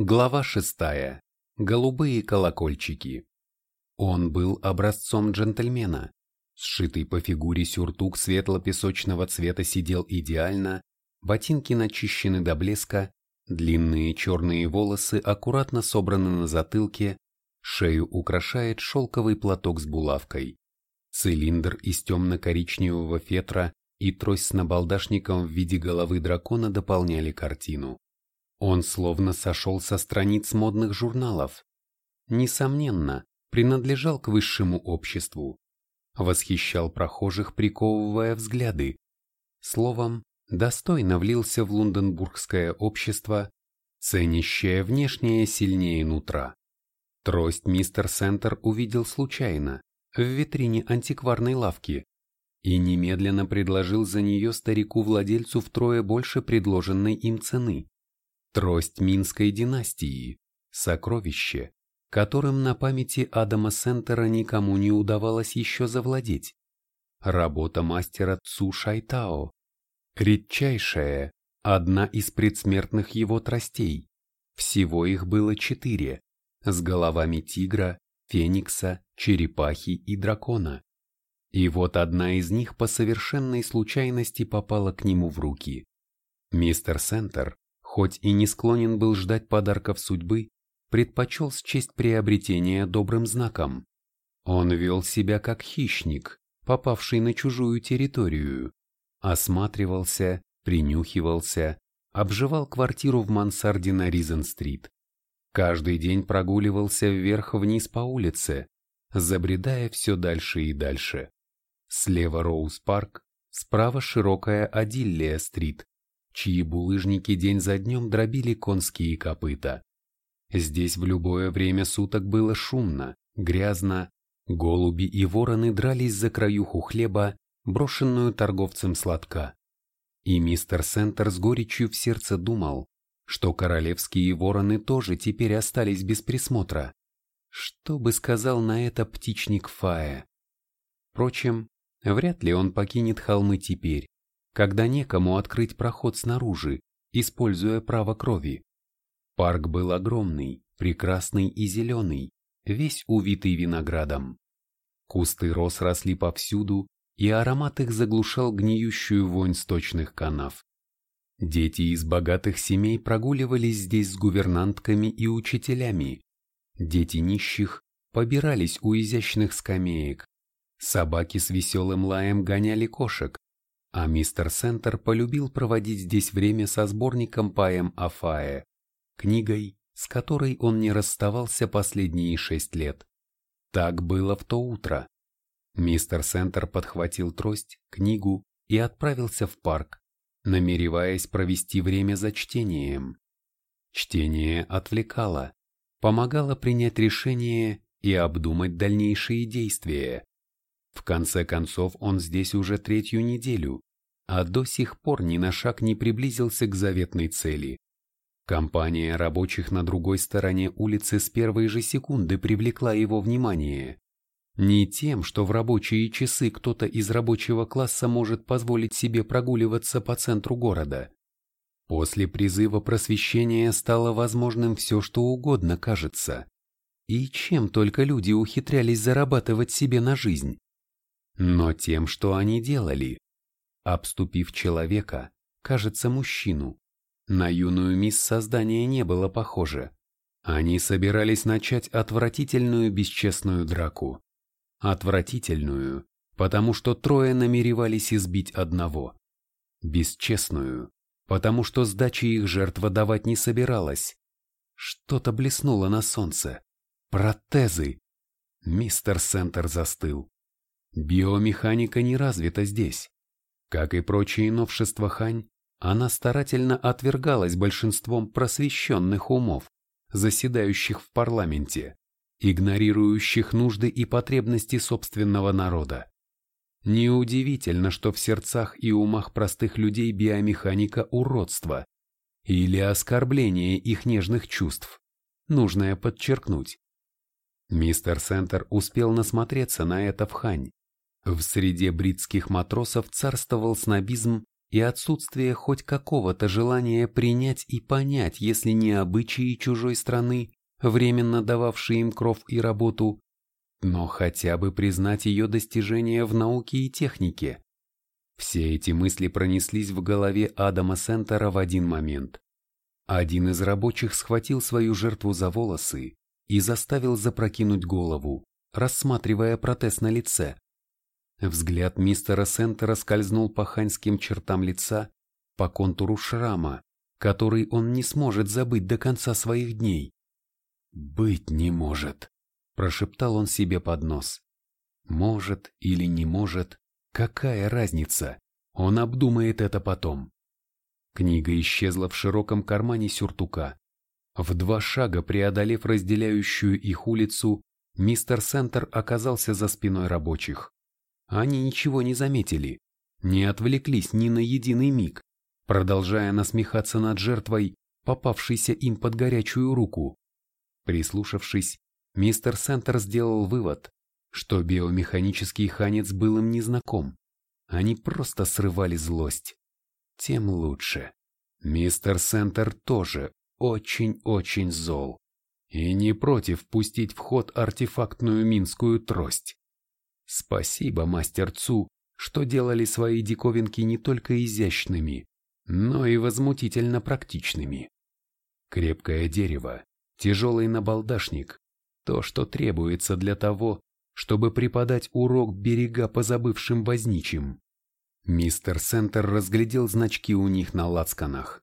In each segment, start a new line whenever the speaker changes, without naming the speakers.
Глава шестая. Голубые колокольчики. Он был образцом джентльмена. Сшитый по фигуре сюртук светло-песочного цвета сидел идеально, ботинки начищены до блеска, длинные черные волосы аккуратно собраны на затылке, шею украшает шелковый платок с булавкой. Цилиндр из темно-коричневого фетра и трость с набалдашником в виде головы дракона дополняли картину. Он словно сошел со страниц модных журналов. Несомненно, принадлежал к высшему обществу. Восхищал прохожих, приковывая взгляды. Словом, достойно влился в лондонбургское общество, ценящее внешнее сильнее нутра. Трость мистер Сентер увидел случайно, в витрине антикварной лавки, и немедленно предложил за нее старику-владельцу втрое больше предложенной им цены. Трость Минской династии, сокровище, которым на памяти Адама Сентера никому не удавалось еще завладеть. Работа мастера Цу Шайтао, редчайшая, одна из предсмертных его тростей. Всего их было четыре, с головами тигра, феникса, черепахи и дракона. И вот одна из них по совершенной случайности попала к нему в руки. Мистер Сентер, хоть и не склонен был ждать подарков судьбы, предпочел счесть приобретение добрым знаком. Он вел себя как хищник, попавший на чужую территорию, осматривался, принюхивался, обживал квартиру в мансарде на Ризен-стрит. Каждый день прогуливался вверх-вниз по улице, забредая все дальше и дальше. Слева Роуз-парк, справа широкая Адиллия-стрит, чьи булыжники день за днем дробили конские копыта. Здесь в любое время суток было шумно, грязно, голуби и вороны дрались за краюху хлеба, брошенную торговцем сладка. И мистер Сентер с горечью в сердце думал, что королевские вороны тоже теперь остались без присмотра. Что бы сказал на это птичник Фая? Впрочем, вряд ли он покинет холмы теперь, когда некому открыть проход снаружи, используя право крови. Парк был огромный, прекрасный и зеленый, весь увитый виноградом. Кусты роз росли повсюду, и аромат их заглушал гниющую вонь сточных канав. Дети из богатых семей прогуливались здесь с гувернантками и учителями. Дети нищих побирались у изящных скамеек, Собаки с веселым лаем гоняли кошек, а мистер Сентер полюбил проводить здесь время со сборником поэм Афае, книгой, с которой он не расставался последние шесть лет. Так было в то утро. Мистер Сентер подхватил трость, книгу и отправился в парк, намереваясь провести время за чтением. Чтение отвлекало, помогало принять решение и обдумать дальнейшие действия. В конце концов, он здесь уже третью неделю, а до сих пор ни на шаг не приблизился к заветной цели. Компания рабочих на другой стороне улицы с первой же секунды привлекла его внимание. Не тем, что в рабочие часы кто-то из рабочего класса может позволить себе прогуливаться по центру города. После призыва просвещения стало возможным все, что угодно кажется. И чем только люди ухитрялись зарабатывать себе на жизнь но тем, что они делали. Обступив человека, кажется, мужчину, на юную мисс создания не было похоже. Они собирались начать отвратительную бесчестную драку. Отвратительную, потому что трое намеревались избить одного. Бесчестную, потому что сдачи их жертва давать не собиралась. Что-то блеснуло на солнце. Протезы. Мистер Сентер застыл. Биомеханика не развита здесь. Как и прочие новшества Хань, она старательно отвергалась большинством просвещенных умов, заседающих в парламенте, игнорирующих нужды и потребности собственного народа. Неудивительно, что в сердцах и умах простых людей биомеханика – уродство или оскорбление их нежных чувств, нужное подчеркнуть. Мистер Сентер успел насмотреться на это в Хань, в среде бритских матросов царствовал снобизм и отсутствие хоть какого-то желания принять и понять, если не обычаи чужой страны, временно дававшие им кров и работу, но хотя бы признать ее достижения в науке и технике. Все эти мысли пронеслись в голове Адама Сентера в один момент. Один из рабочих схватил свою жертву за волосы и заставил запрокинуть голову, рассматривая протез на лице. Взгляд мистера Сентера скользнул по ханьским чертам лица, по контуру шрама, который он не сможет забыть до конца своих дней. «Быть не может», – прошептал он себе под нос. «Может или не может, какая разница? Он обдумает это потом». Книга исчезла в широком кармане сюртука. В два шага преодолев разделяющую их улицу, мистер Сентер оказался за спиной рабочих. Они ничего не заметили, не отвлеклись ни на единый миг, продолжая насмехаться над жертвой, попавшейся им под горячую руку. Прислушавшись, мистер Сентер сделал вывод, что биомеханический ханец был им незнаком. Они просто срывали злость. Тем лучше. Мистер Сентер тоже очень-очень зол. И не против пустить в ход артефактную минскую трость. Спасибо мастер Цу, что делали свои диковинки не только изящными, но и возмутительно практичными. Крепкое дерево, тяжелый набалдашник, то, что требуется для того, чтобы преподать урок берега позабывшим возничим. Мистер Сентер разглядел значки у них на лацканах.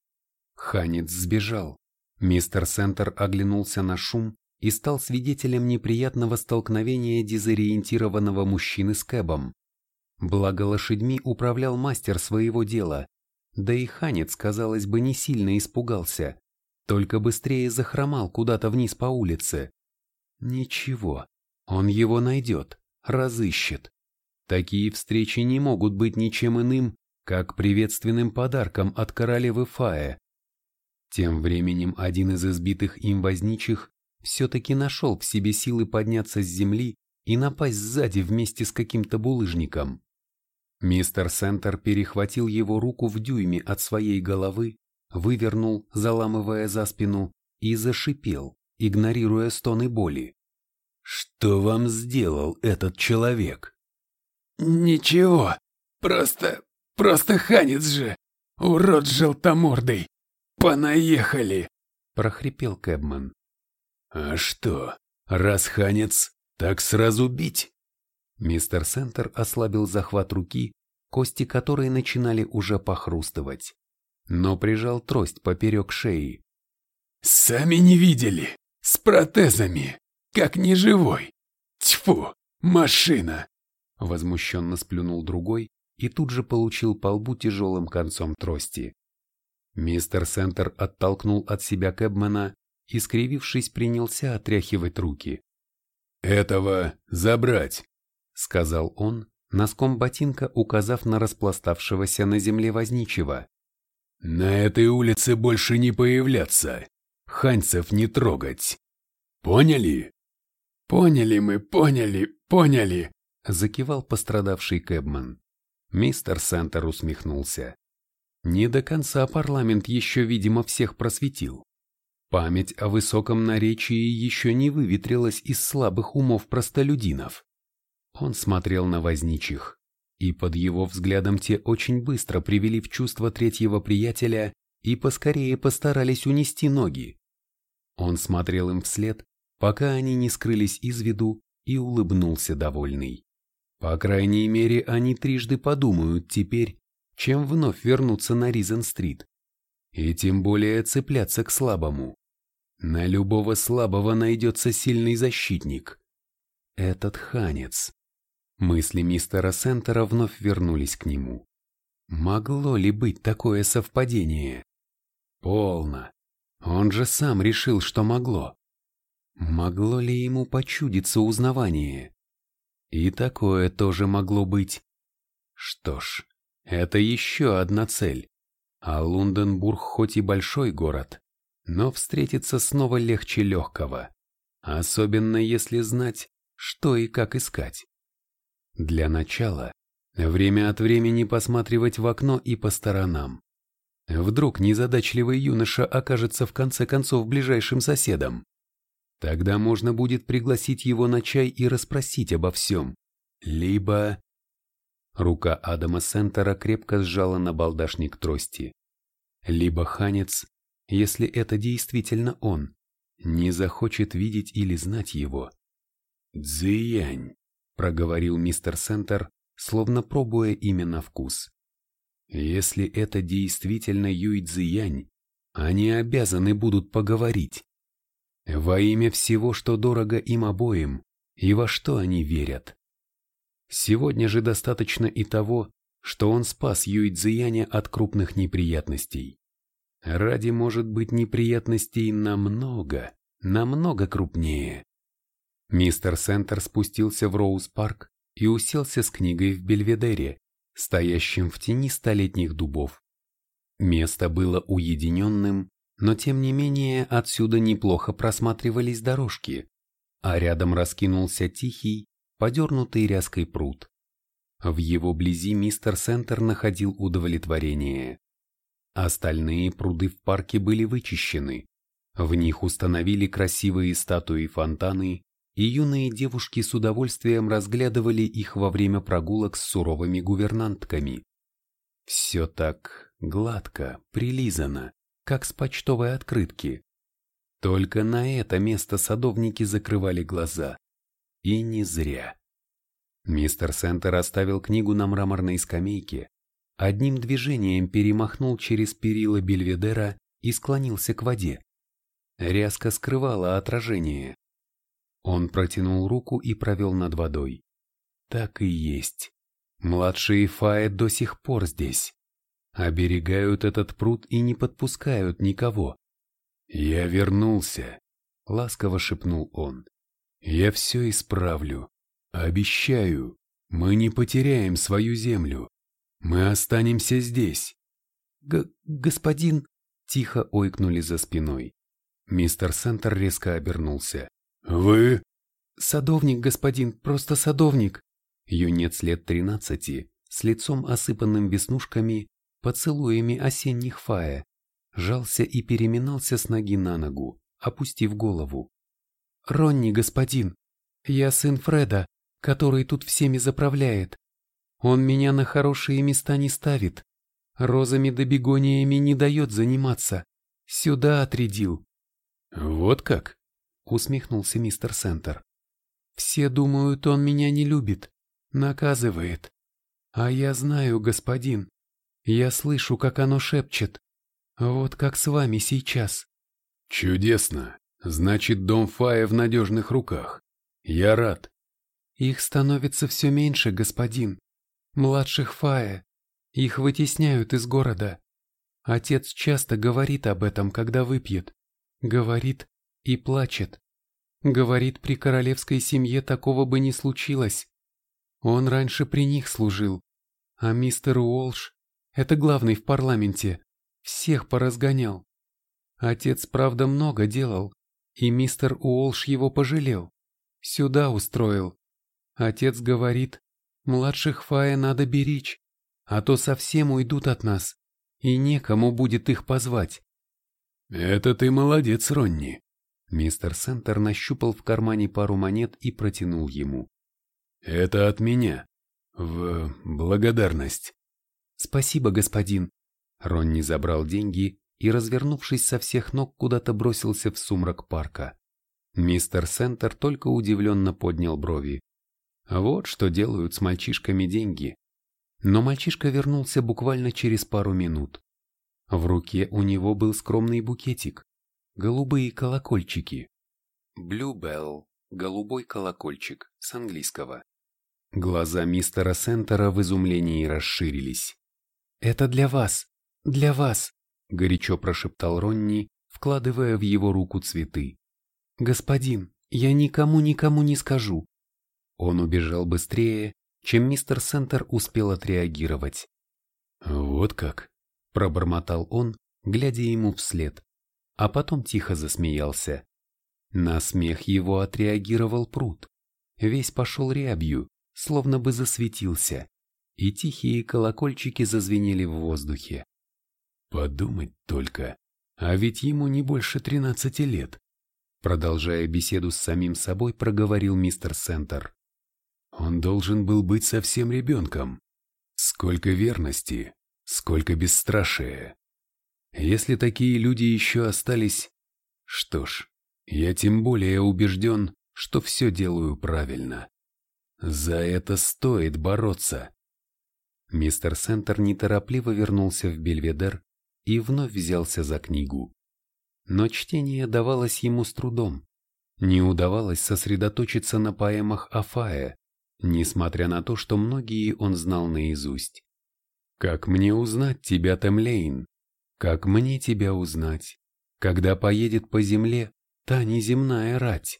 Ханец сбежал. Мистер Сентер оглянулся на шум и стал свидетелем неприятного столкновения дезориентированного мужчины с Кэбом. Благо лошадьми управлял мастер своего дела, да и ханец, казалось бы, не сильно испугался, только быстрее захромал куда-то вниз по улице. Ничего, он его найдет, разыщет. Такие встречи не могут быть ничем иным, как приветственным подарком от королевы Фая. Тем временем один из избитых им возничих все-таки нашел в себе силы подняться с земли и напасть сзади вместе с каким-то булыжником. Мистер Сентер перехватил его руку в дюйме от своей головы, вывернул, заламывая за спину, и зашипел, игнорируя стоны боли. «Что вам сделал этот человек?»
«Ничего, просто, просто ханец же, урод желтомордый, понаехали!»
– прохрипел Кэбман.
«А что, раз ханец, так сразу бить?»
Мистер Сентер ослабил захват руки, кости которой начинали уже похрустывать, но прижал трость поперек шеи.
«Сами не видели, с протезами, как неживой. Тьфу, машина!»
Возмущенно сплюнул другой и тут же получил по лбу тяжелым концом трости. Мистер Сентер оттолкнул от себя Кэбмана и, скривившись, принялся отряхивать руки.
«Этого забрать!» — сказал он, носком ботинка указав на распластавшегося на земле возничего. «На этой улице больше не появляться, ханьцев не трогать. Поняли?» «Поняли мы, поняли, поняли!» — закивал пострадавший Кэбман.
Мистер Сентер усмехнулся. Не до конца парламент еще, видимо, всех просветил. Память о высоком наречии еще не выветрилась из слабых умов простолюдинов. Он смотрел на возничих, и под его взглядом те очень быстро привели в чувство третьего приятеля и поскорее постарались унести ноги. Он смотрел им вслед, пока они не скрылись из виду, и улыбнулся довольный. По крайней мере, они трижды подумают теперь, чем вновь вернуться на Ризен-стрит. И тем более цепляться к слабому. На любого слабого найдется сильный защитник. Этот ханец. Мысли мистера Сентера вновь вернулись к нему. Могло ли быть такое совпадение? Полно. Он же сам решил, что могло. Могло ли ему почудиться узнавание? И такое тоже могло быть. Что ж, это еще одна цель. А Лунденбург хоть и большой город, но встретиться снова легче легкого, особенно если знать, что и как искать. Для начала Время от времени посматривать в окно и по сторонам. Вдруг незадачливый юноша окажется в конце концов ближайшим соседом. Тогда можно будет пригласить его на чай и расспросить обо всем. Либо... Рука Адама Сентера крепко сжала на балдашник трости. Либо Ханец, если это действительно он, не захочет видеть или знать его. «Цзиянь», — проговорил мистер Сентер, словно пробуя имя на вкус. «Если это действительно Юй Цзиянь, они обязаны будут поговорить. Во имя всего, что дорого им обоим, и во что они верят. Сегодня же достаточно и того, что он спас Юй Цзияня от крупных неприятностей. Ради, может быть, неприятностей намного, намного крупнее. Мистер Сентер спустился в Роуз-парк и уселся с книгой в Бельведере, стоящем в тени столетних дубов. Место было уединенным, но тем не менее отсюда неплохо просматривались дорожки, а рядом раскинулся тихий, подернутый ряской пруд. В его близи мистер Сентер находил удовлетворение. Остальные пруды в парке были вычищены. В них установили красивые статуи фонтаны, и юные девушки с удовольствием разглядывали их во время прогулок с суровыми гувернантками. Все так гладко, прилизано, как с почтовой открытки. Только на это место садовники закрывали глаза. И не зря. Мистер Сентер оставил книгу на мраморной скамейке, одним движением перемахнул через перила Бельведера и склонился к воде. Рязко скрывала отражение. Он протянул руку и провел над водой. Так и есть. Младшие Фаи до сих пор здесь. Оберегают этот пруд и не подпускают никого. «Я вернулся», — ласково шепнул он. «Я все исправлю. Обещаю, мы не потеряем свою землю. Мы останемся здесь. Г господин, тихо ойкнули за спиной. Мистер Сентер резко обернулся. Вы? Садовник, господин, просто садовник. Юнец лет тринадцати, с лицом осыпанным веснушками, поцелуями осенних фая, жался и переминался с ноги на ногу, опустив голову. «Ронни, господин, я сын Фреда, который тут всеми заправляет. Он меня на хорошие места не ставит. Розами да бегониями не дает заниматься. Сюда отрядил. Вот как? Усмехнулся мистер Сентер. Все думают, он меня не любит. Наказывает. А я знаю, господин. Я слышу, как оно шепчет. Вот как с вами сейчас. Чудесно. Значит, дом Фая в надежных руках. Я рад. Их становится все меньше, господин младших Фая. Их вытесняют из города. Отец часто говорит об этом, когда выпьет. Говорит и плачет. Говорит, при королевской семье такого бы не случилось. Он раньше при них служил. А мистер Уолш, это главный в парламенте, всех поразгонял. Отец, правда, много делал, и мистер Уолш его пожалел. Сюда устроил. Отец говорит, Младших Фая надо беречь, а то совсем уйдут от нас, и некому будет их позвать. Это ты молодец, Ронни. Мистер Сентер нащупал в кармане пару монет и протянул ему. Это от меня. В благодарность. Спасибо, господин. Ронни забрал деньги и, развернувшись со всех ног, куда-то бросился в сумрак парка. Мистер Сентер только удивленно поднял брови. Вот что делают с мальчишками деньги. Но мальчишка вернулся буквально через пару минут. В руке у него был скромный букетик, голубые колокольчики. Bluebell – голубой колокольчик с английского. Глаза мистера Сентера в изумлении расширились. «Это для вас, для вас», – горячо прошептал Ронни, вкладывая в его руку цветы. «Господин, я никому-никому не скажу. Он убежал быстрее, чем мистер Сентер успел отреагировать. «Вот как?» – пробормотал он, глядя ему вслед, а потом тихо засмеялся. На смех его отреагировал пруд. Весь пошел рябью, словно бы засветился. и тихие колокольчики зазвенели в воздухе.
Подумать только, а ведь ему не больше тринадцати лет.
Продолжая беседу с самим собой, проговорил мистер Сентер.
Он должен был быть совсем ребенком. Сколько верности, сколько бесстрашия. Если такие люди еще остались... Что ж, я тем более убежден, что все делаю правильно. За это стоит бороться.
Мистер Сентер неторопливо вернулся в Бельведер и вновь взялся за книгу. Но чтение давалось ему с трудом. Не удавалось сосредоточиться на поэмах Афая, несмотря на то, что многие он знал наизусть. «Как мне узнать тебя, Темлейн? Как мне тебя узнать, когда поедет по земле та неземная рать?»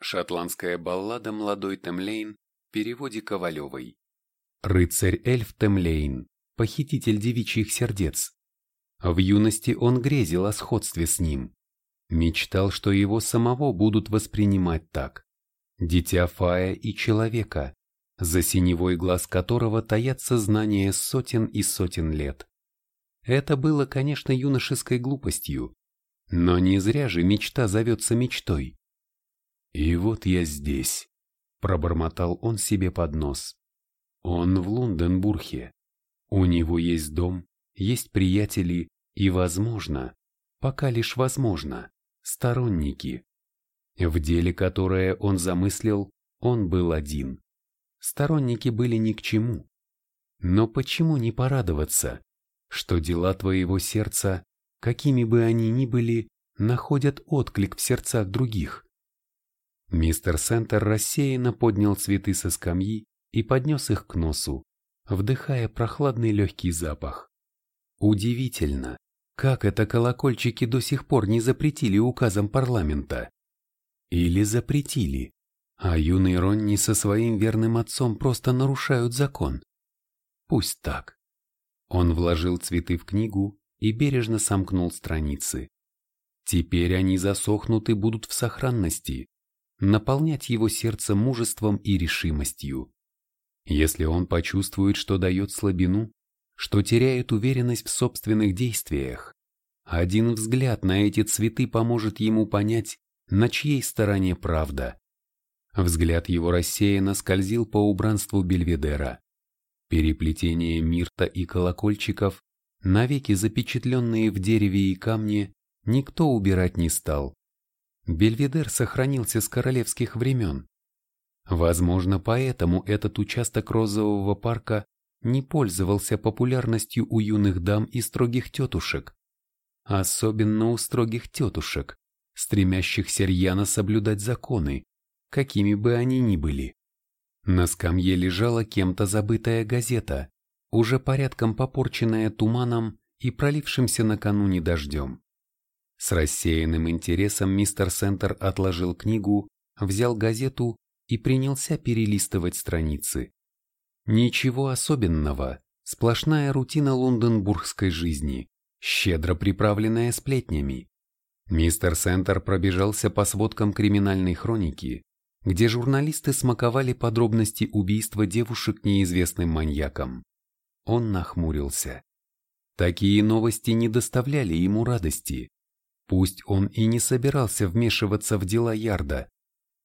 Шотландская баллада «Молодой Темлейн» в переводе Ковалевой. Рыцарь-эльф Темлейн, похититель девичьих сердец. В юности он грезил о сходстве с ним. Мечтал, что его самого будут воспринимать так. Дитя Фая и человека, за синевой глаз которого таятся знания сотен и сотен лет. Это было, конечно, юношеской глупостью, но не зря же мечта зовется мечтой.
«И вот я здесь», — пробормотал он себе под нос.
Он в Лунденбурге. У него есть дом, есть приятели и, возможно, пока лишь возможно, сторонники. В деле, которое он замыслил, он был один. Сторонники были ни к чему. Но почему не порадоваться, что дела твоего сердца, какими бы они ни были, находят отклик в сердцах других? Мистер Сентер рассеянно поднял цветы со скамьи и поднес их к носу, вдыхая прохладный легкий запах. Удивительно, как это колокольчики до сих пор не запретили указом парламента. Или запретили, а юный Ронни со своим верным отцом просто нарушают закон. Пусть так. Он вложил цветы в книгу и бережно сомкнул страницы. Теперь они засохнут и будут в сохранности, наполнять его сердце мужеством и решимостью. Если он почувствует, что дает слабину, что теряет уверенность в собственных действиях, один взгляд на эти цветы поможет ему понять, на чьей стороне правда. Взгляд его рассеянно скользил по убранству Бельведера. Переплетение мирта и колокольчиков, навеки запечатленные в дереве и камне, никто убирать не стал. Бельведер сохранился с королевских времен, Возможно, поэтому этот участок розового парка не пользовался популярностью у юных дам и строгих тетушек. Особенно у строгих тетушек, стремящихся рьяно соблюдать законы, какими бы они ни были. На скамье лежала кем-то забытая газета, уже порядком попорченная туманом и пролившимся накануне дождем. С рассеянным интересом мистер Сентер отложил книгу, взял газету и принялся перелистывать страницы. Ничего особенного, сплошная рутина лондонбургской жизни, щедро приправленная сплетнями. Мистер Сентер пробежался по сводкам криминальной хроники, где журналисты смаковали подробности убийства девушек неизвестным маньяком. Он нахмурился. Такие новости не доставляли ему радости. Пусть он и не собирался вмешиваться в дела Ярда,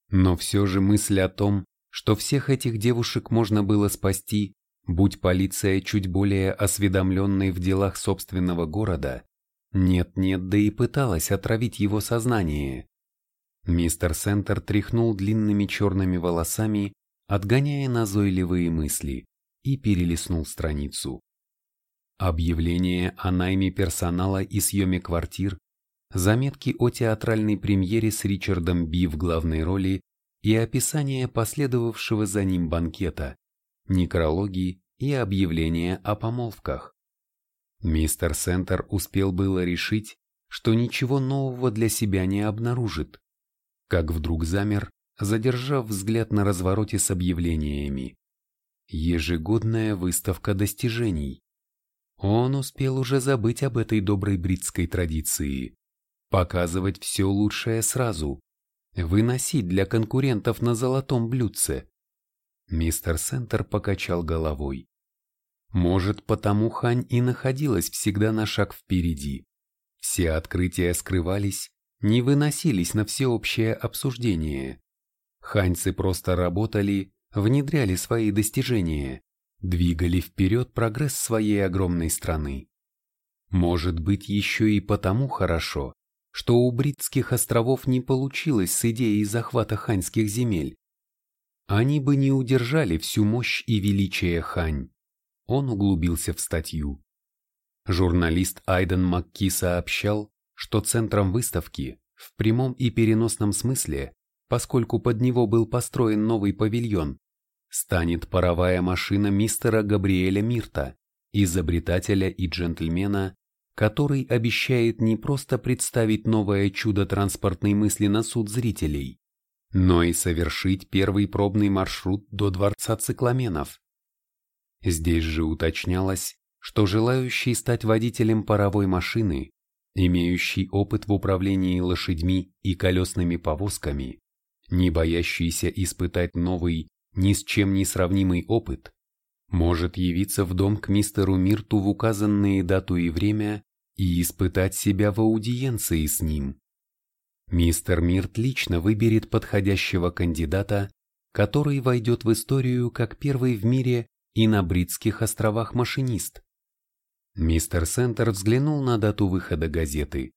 но все же мысль о том, что всех этих девушек можно было спасти, будь полиция чуть более осведомленной в делах собственного города, нет-нет, да и пыталась отравить его сознание. Мистер Сентер тряхнул длинными черными волосами, отгоняя назойливые мысли, и перелистнул страницу. Объявление о найме персонала и съеме квартир заметки о театральной премьере с Ричардом Би в главной роли и описание последовавшего за ним банкета, некрологи и объявления о помолвках. Мистер Сентер успел было решить, что ничего нового для себя не обнаружит, как вдруг замер, задержав взгляд на развороте с объявлениями. Ежегодная выставка достижений. Он успел уже забыть об этой доброй бритской традиции. Показывать все лучшее сразу. Выносить для конкурентов на золотом блюдце. Мистер Сентер покачал головой. Может, потому Хань и находилась всегда на шаг впереди. Все открытия скрывались, не выносились на всеобщее обсуждение. Ханьцы просто работали, внедряли свои достижения, двигали вперед прогресс своей огромной страны. Может быть, еще и потому хорошо, что у Бритских островов не получилось с идеей захвата ханьских земель. Они бы не удержали всю мощь и величие Хань. Он углубился в статью. Журналист Айден Макки сообщал, что центром выставки, в прямом и переносном смысле, поскольку под него был построен новый павильон, станет паровая машина мистера Габриэля Мирта, изобретателя и джентльмена, который обещает не просто представить новое чудо транспортной мысли на суд зрителей, но и совершить первый пробный маршрут до дворца цикламенов. Здесь же уточнялось, что желающий стать водителем паровой машины, имеющий опыт в управлении лошадьми и колесными повозками, не боящийся испытать новый, ни с чем не сравнимый опыт, может явиться в дом к мистеру Мирту в указанные дату и время и испытать себя в аудиенции с ним. Мистер Мирт лично выберет подходящего кандидата, который войдет в историю как первый в мире и на Бритских островах машинист. Мистер Сентер взглянул на дату выхода газеты.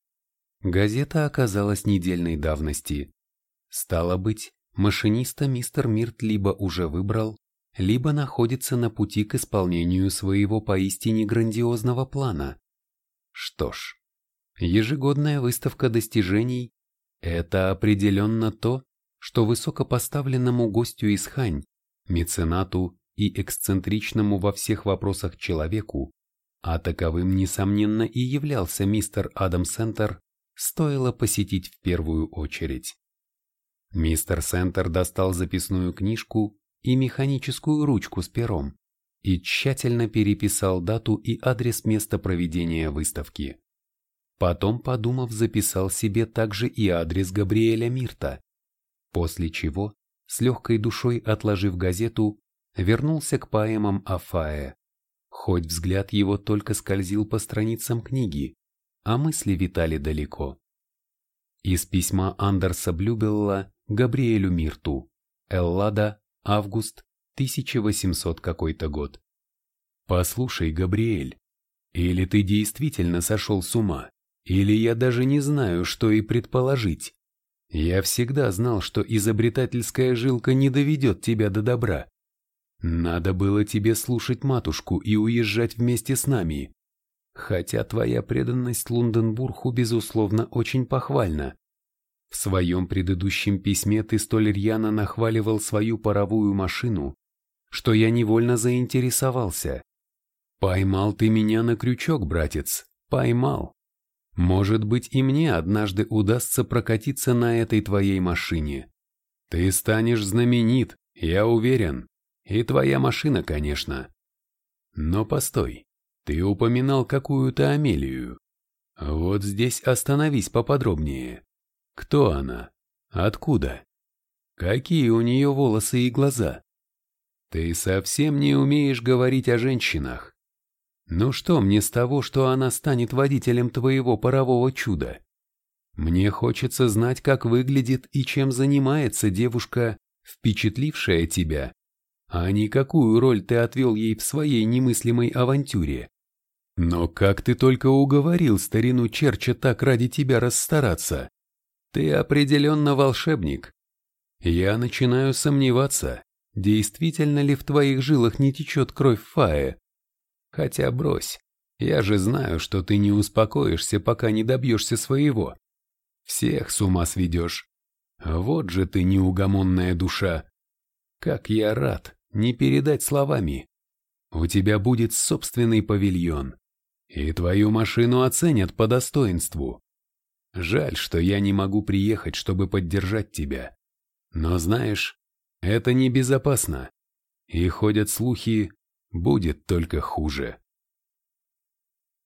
Газета оказалась недельной давности. Стало быть, машиниста мистер Мирт либо уже выбрал, либо находится на пути к исполнению своего поистине грандиозного плана. Что ж, ежегодная выставка достижений – это определенно то, что высокопоставленному гостю из Хань, меценату и эксцентричному во всех вопросах человеку, а таковым, несомненно, и являлся мистер Адам Сентер, стоило посетить в первую очередь. Мистер Сентер достал записную книжку и механическую ручку с пером и тщательно переписал дату и адрес места проведения выставки. Потом, подумав, записал себе также и адрес Габриэля Мирта, после чего, с легкой душой отложив газету, вернулся к поэмам Афае. Хоть взгляд его только скользил по страницам книги, а мысли витали далеко. Из письма Андерса Блюбелла Габриэлю Мирту, Эллада, август 1800 какой-то год. Послушай, Габриэль, или ты действительно сошел с ума, или я даже не знаю, что и предположить. Я всегда знал, что изобретательская жилка не доведет тебя до добра. Надо было тебе слушать матушку и уезжать вместе с нами. Хотя твоя преданность Лунденбургу, безусловно, очень похвальна. В своем предыдущем письме ты столь рьяно нахваливал свою паровую машину, что я невольно заинтересовался. Поймал ты меня на крючок, братец, поймал. Может быть и мне однажды удастся прокатиться на этой твоей машине. Ты станешь знаменит, я уверен. И твоя машина, конечно. Но постой, ты упоминал какую-то Амелию. Вот здесь остановись поподробнее. Кто она? Откуда? Какие у нее волосы и глаза? Ты совсем не умеешь говорить о женщинах. Ну что мне с того, что она станет водителем твоего парового чуда? Мне хочется знать, как выглядит и чем занимается девушка, впечатлившая тебя, а не какую роль ты отвел ей в своей немыслимой авантюре. Но как ты только уговорил старину Черча так ради тебя расстараться? Ты определенно волшебник. Я начинаю сомневаться, действительно ли в твоих жилах не течет кровь Фаe. Хотя брось, я же знаю, что ты не успокоишься, пока не добьешься своего. Всех с ума сведешь. Вот же ты неугомонная душа. Как я рад, не передать словами. У тебя будет собственный павильон, и твою машину оценят по достоинству. Жаль, что я не могу приехать, чтобы поддержать тебя. Но знаешь, это небезопасно. И ходят слухи, будет только хуже.